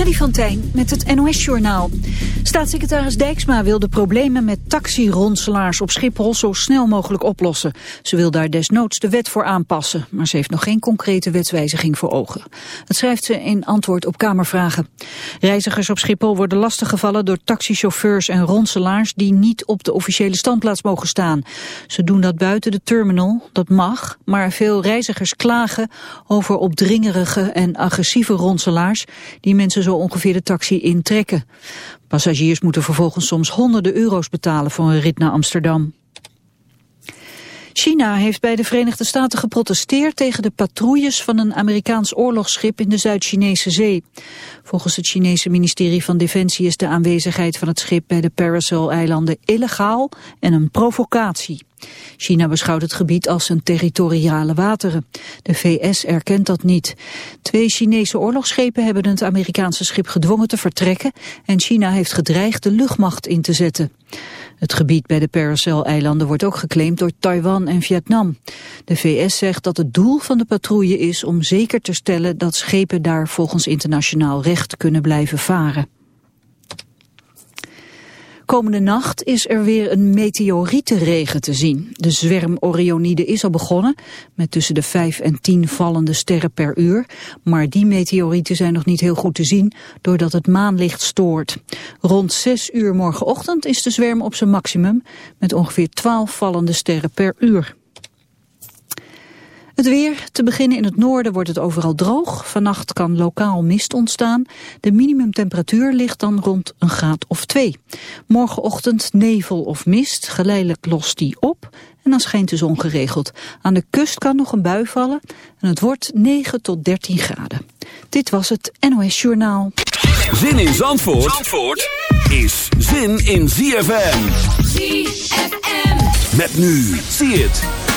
Freddy van Tijn met het NOS-journaal. Staatssecretaris Dijksma wil de problemen met taxironselaars op Schiphol zo snel mogelijk oplossen. Ze wil daar desnoods de wet voor aanpassen, maar ze heeft nog geen concrete wetswijziging voor ogen. Dat schrijft ze in antwoord op Kamervragen. Reizigers op Schiphol worden lastiggevallen door taxichauffeurs en ronselaars die niet op de officiële standplaats mogen staan. Ze doen dat buiten de terminal, dat mag, maar veel reizigers klagen over opdringerige en agressieve ronselaars die mensen zo ongeveer de taxi intrekken. Passagiers moeten vervolgens soms honderden euro's betalen voor een rit naar Amsterdam. China heeft bij de Verenigde Staten geprotesteerd tegen de patrouilles van een Amerikaans oorlogsschip in de Zuid-Chinese zee. Volgens het Chinese ministerie van Defensie is de aanwezigheid van het schip bij de Paracel-eilanden illegaal en een provocatie. China beschouwt het gebied als zijn territoriale wateren. De VS erkent dat niet. Twee Chinese oorlogsschepen hebben het Amerikaanse schip gedwongen te vertrekken en China heeft gedreigd de luchtmacht in te zetten. Het gebied bij de Paracel-eilanden wordt ook geclaimd door Taiwan en Vietnam. De VS zegt dat het doel van de patrouille is om zeker te stellen dat schepen daar volgens internationaal recht kunnen blijven varen. Komende nacht is er weer een meteorietenregen te zien. De zwerm Orionide is al begonnen, met tussen de 5 en 10 vallende sterren per uur. Maar die meteorieten zijn nog niet heel goed te zien, doordat het maanlicht stoort. Rond 6 uur morgenochtend is de zwerm op zijn maximum, met ongeveer 12 vallende sterren per uur. Het weer, te beginnen in het noorden wordt het overal droog. Vannacht kan lokaal mist ontstaan. De minimumtemperatuur ligt dan rond een graad of twee. Morgenochtend nevel of mist, geleidelijk lost die op en dan schijnt de zon geregeld. Aan de kust kan nog een bui vallen en het wordt 9 tot 13 graden. Dit was het NOS Journaal. Zin in Zandvoort, Zandvoort is zin in ZFM. ZFM. Met nu, zie het.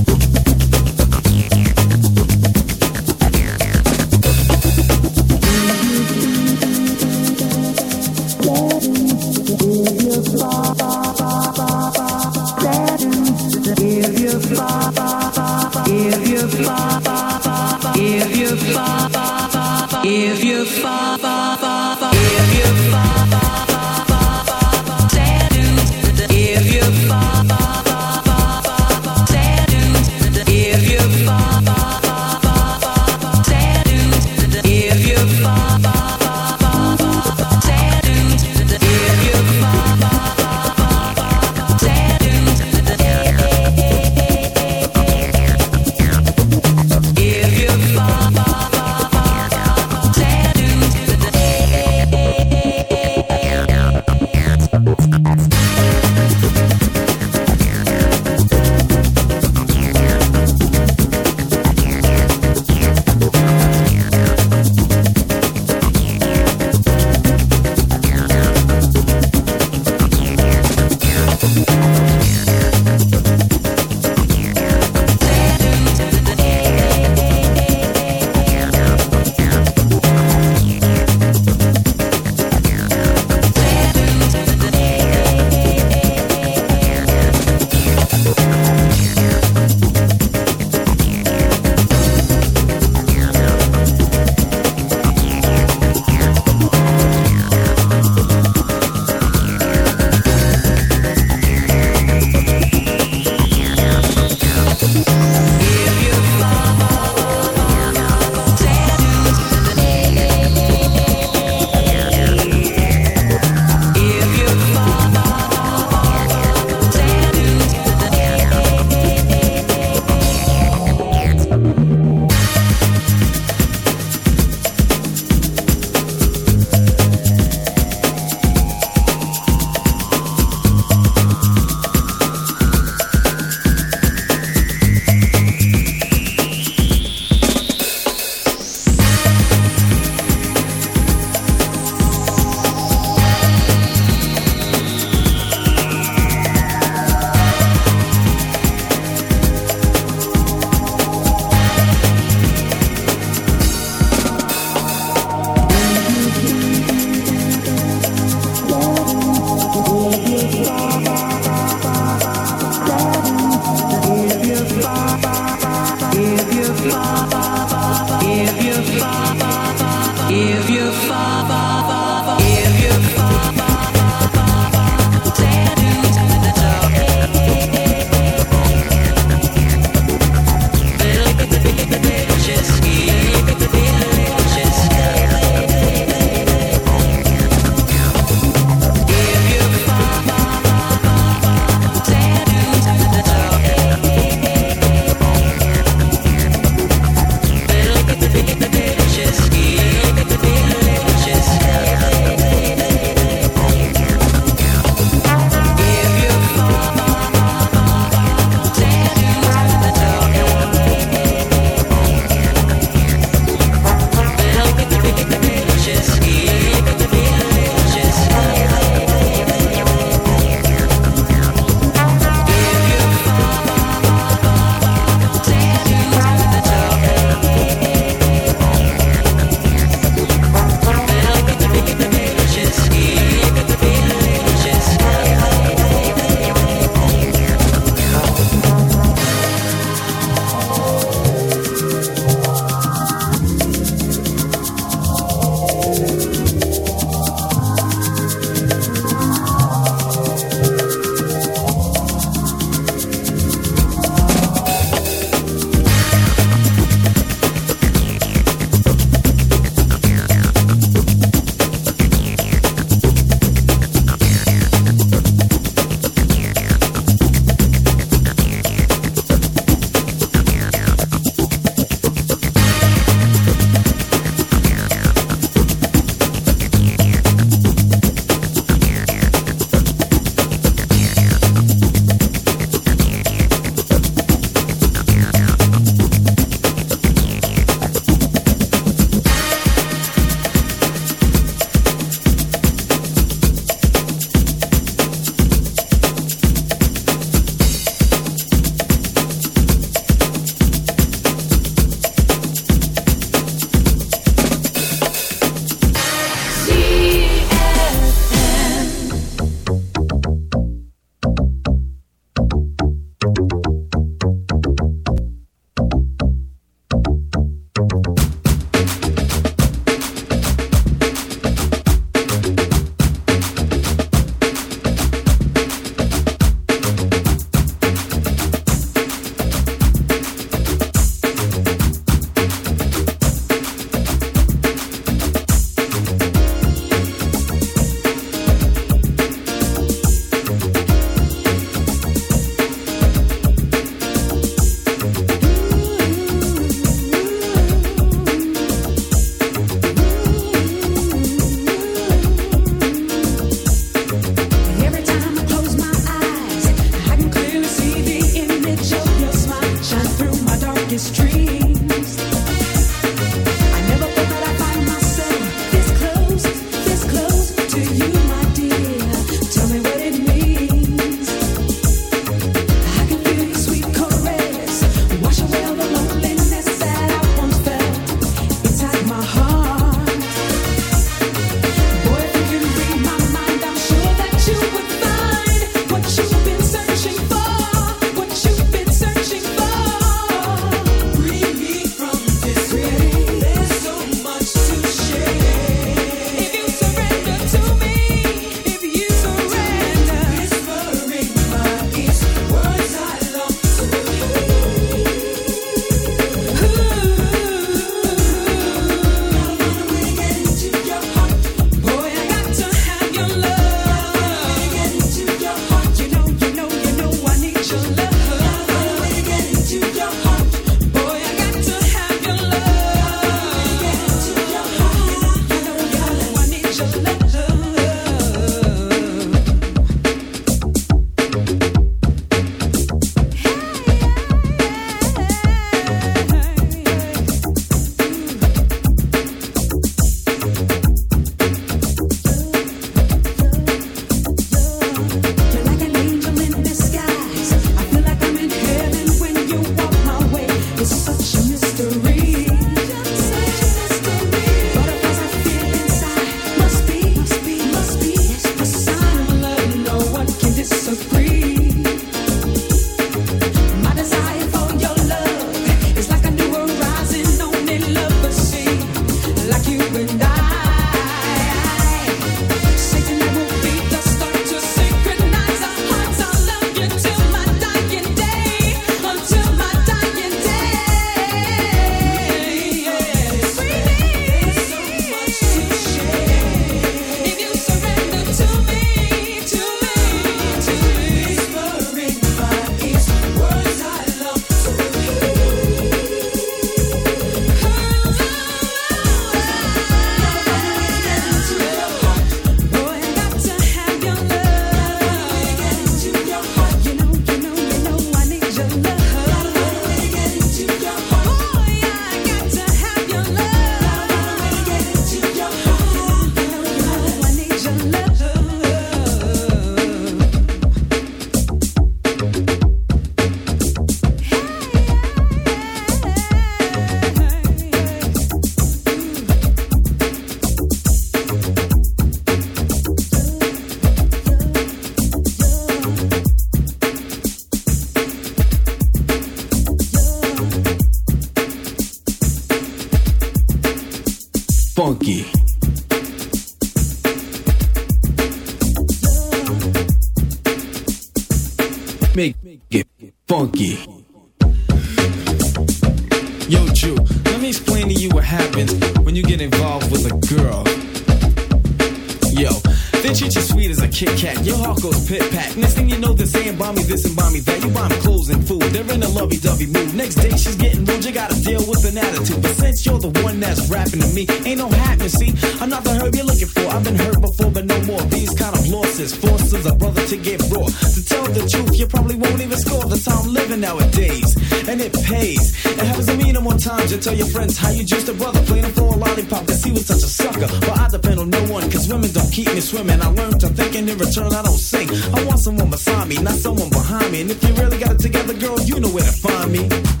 Sucker. But I depend on no one. Cause women don't keep me swimming. I learned to think and in return I don't sing. I want someone beside me, not someone behind me. And if you really got it together, girl, you know where to find me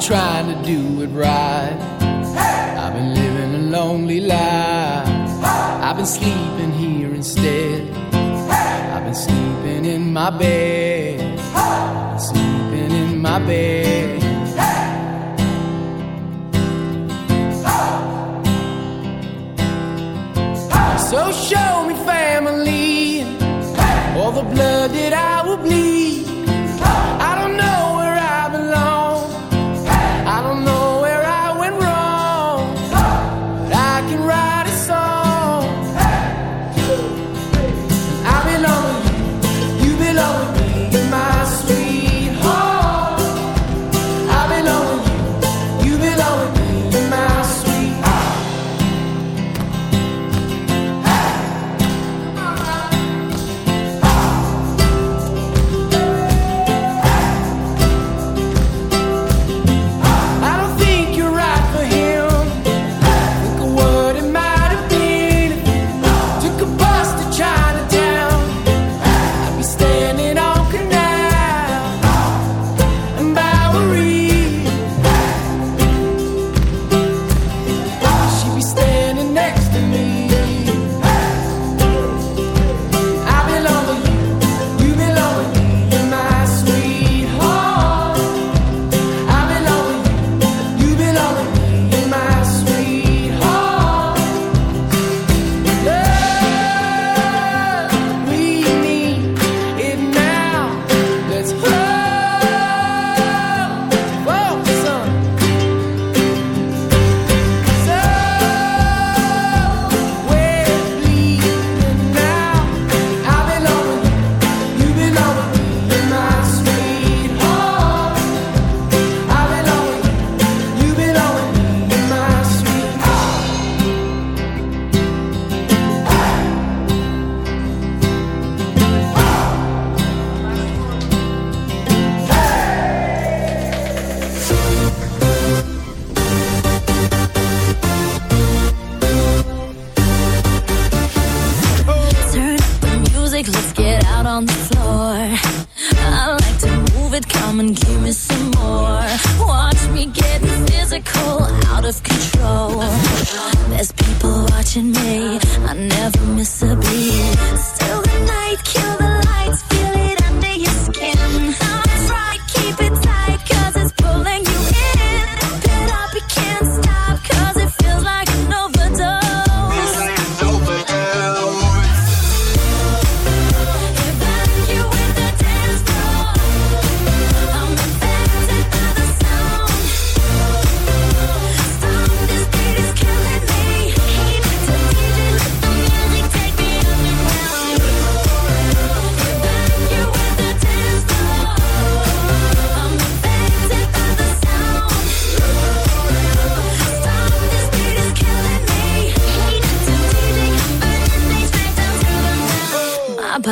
trying to do it right. Hey! I've been living a lonely life. Hey! I've been sleeping here instead. Hey! I've been sleeping in my bed. I've been sleeping in my bed. So show me.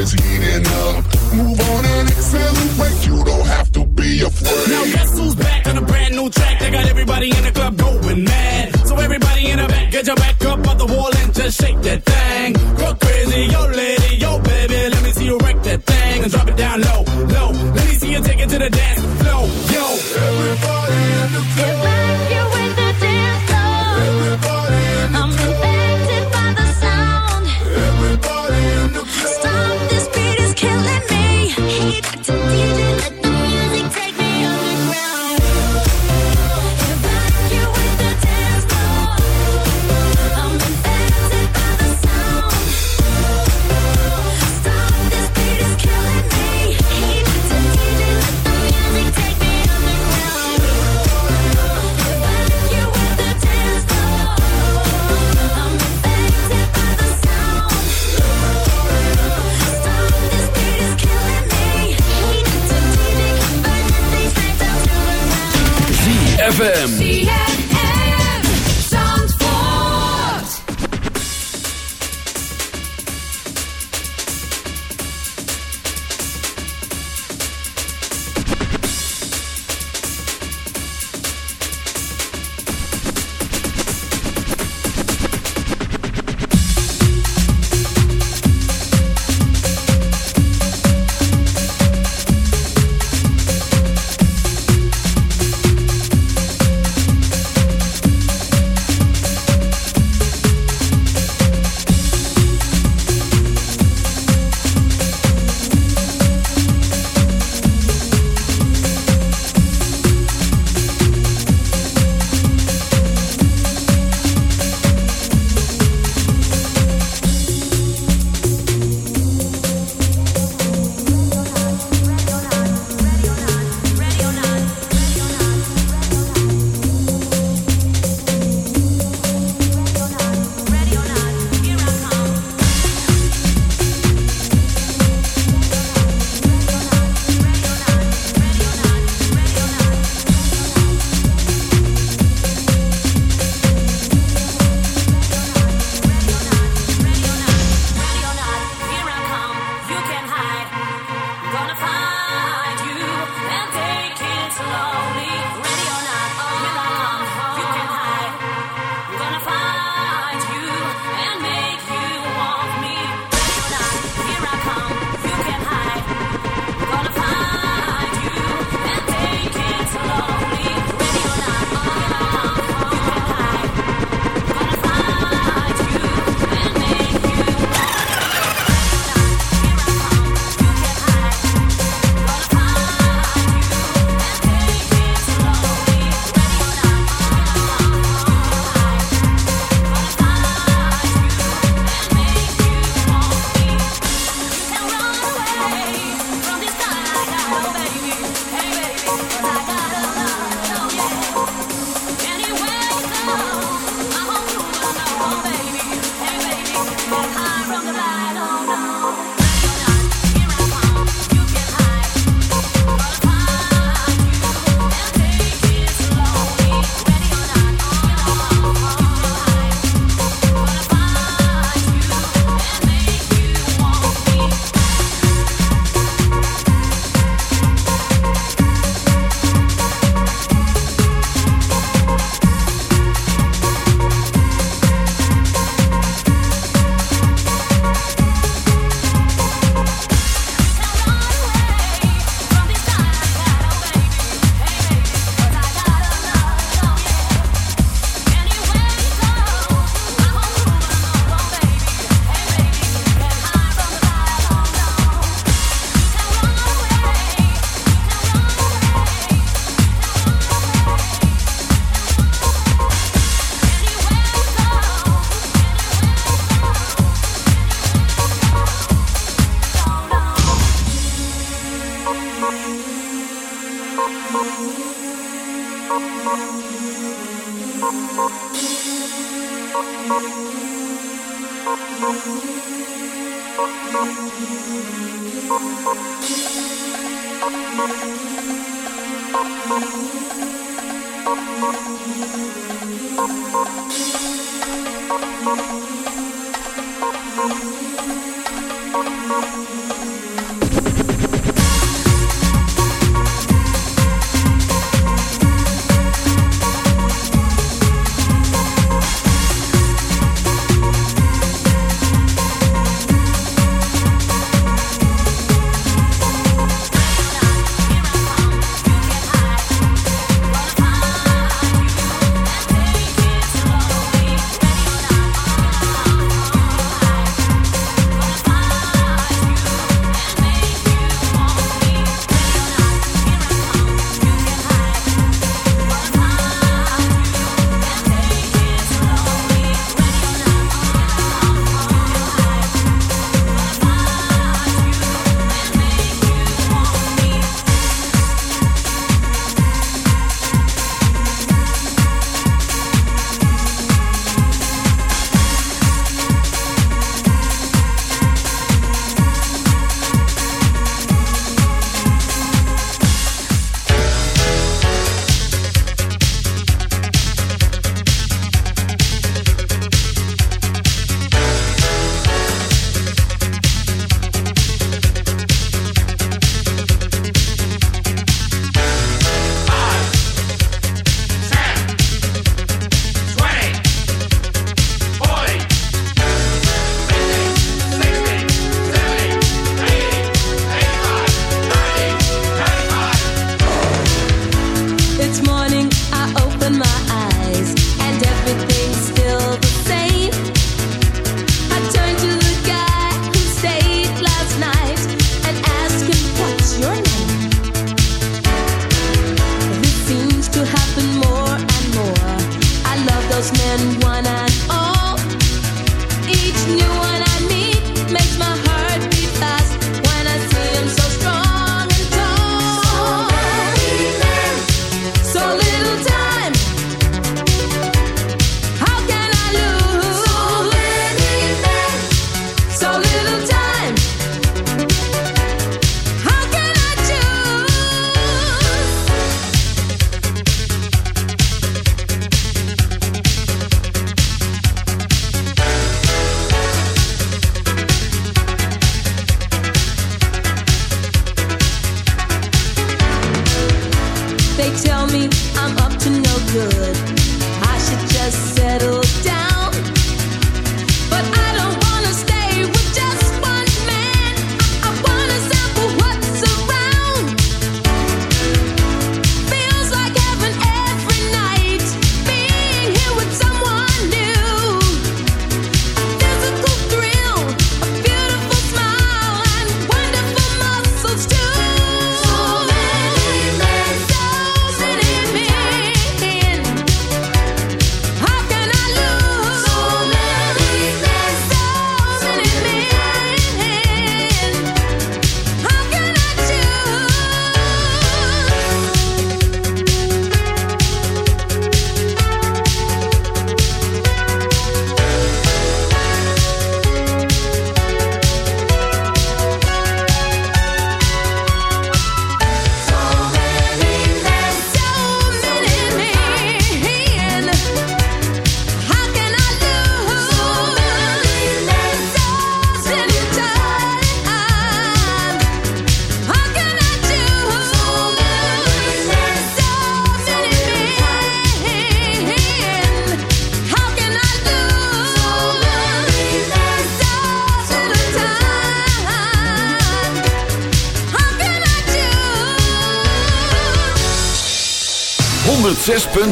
busy.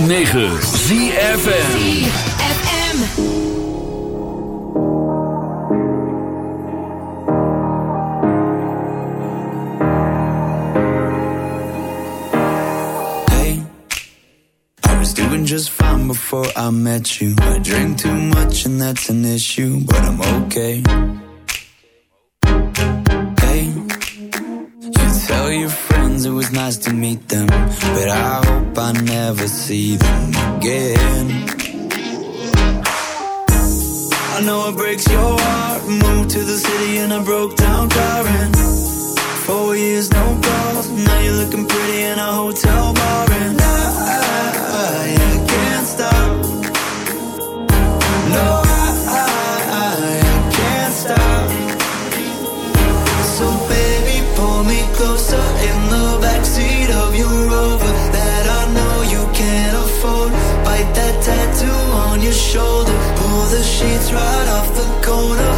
106.9 ZFM just fine before I met you. I drink too much and that's an issue, but I'm okay. sheets right off the corner.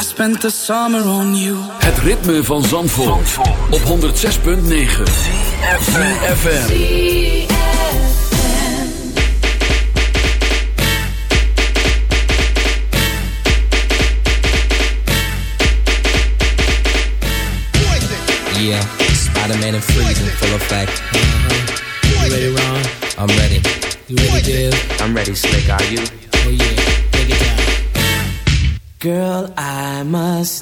I spent the summer on you. Het ritme van Zandvoort, op 106.9 FM. Yeah, Spider-Man and freezing full effect. You ready, Ron? I'm ready. You ready, Dave? I'm ready, Slick. Are you? Girl, I must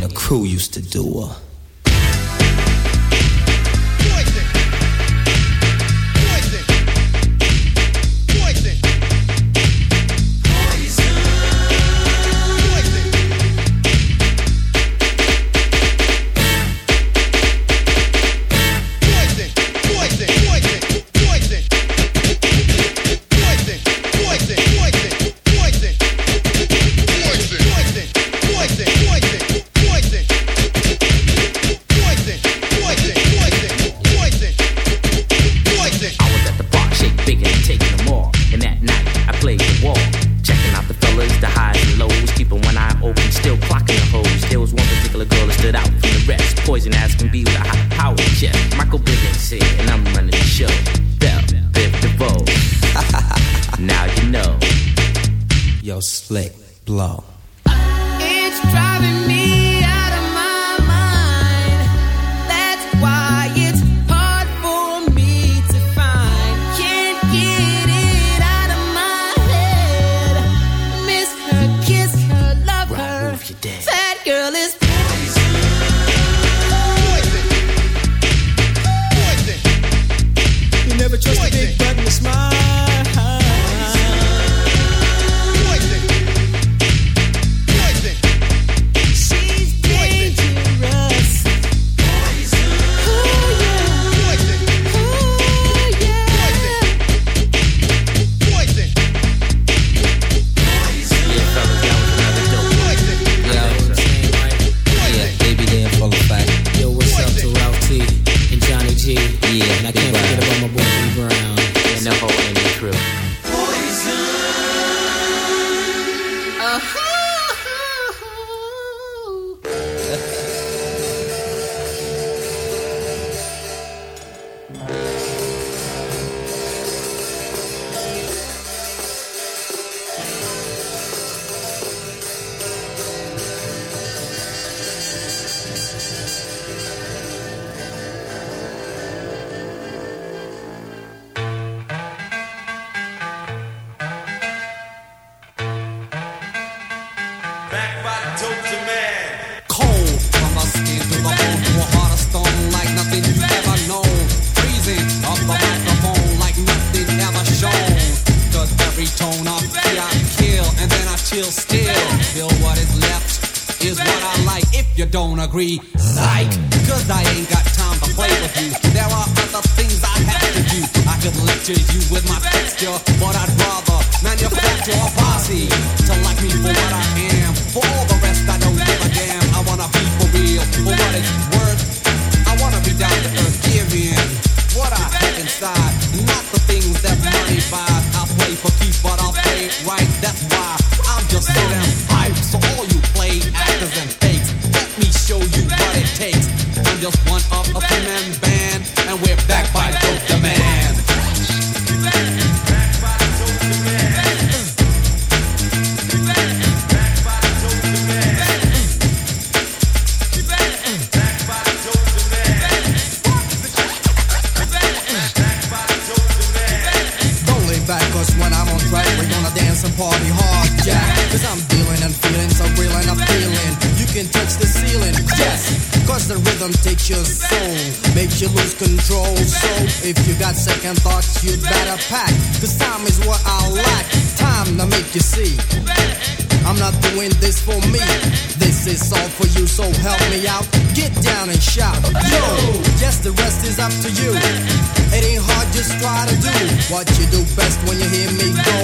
the crew used to do her. Cause the rhythm takes your soul, makes you lose control. So if you got second thoughts, you'd better pack. Cause time is what I lack. Time to make you see. I'm not doing this for me. This is all for you, so help me out. Get down and shout. Yo, yes, the rest is up to you. It ain't hard, just try to do what you do best when you hear me go.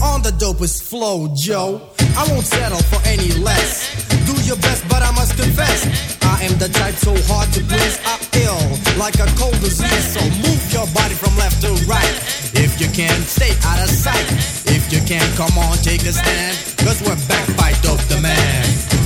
On the dopest flow, Joe. I won't settle for any less. Do your best, but I must confess. I am the type so hard to please. I'm ill, like a cold disease. So move your body from left to right. If you can, stay out of sight. If you can, come on, take a stand. Cause we're back by Dope Demand.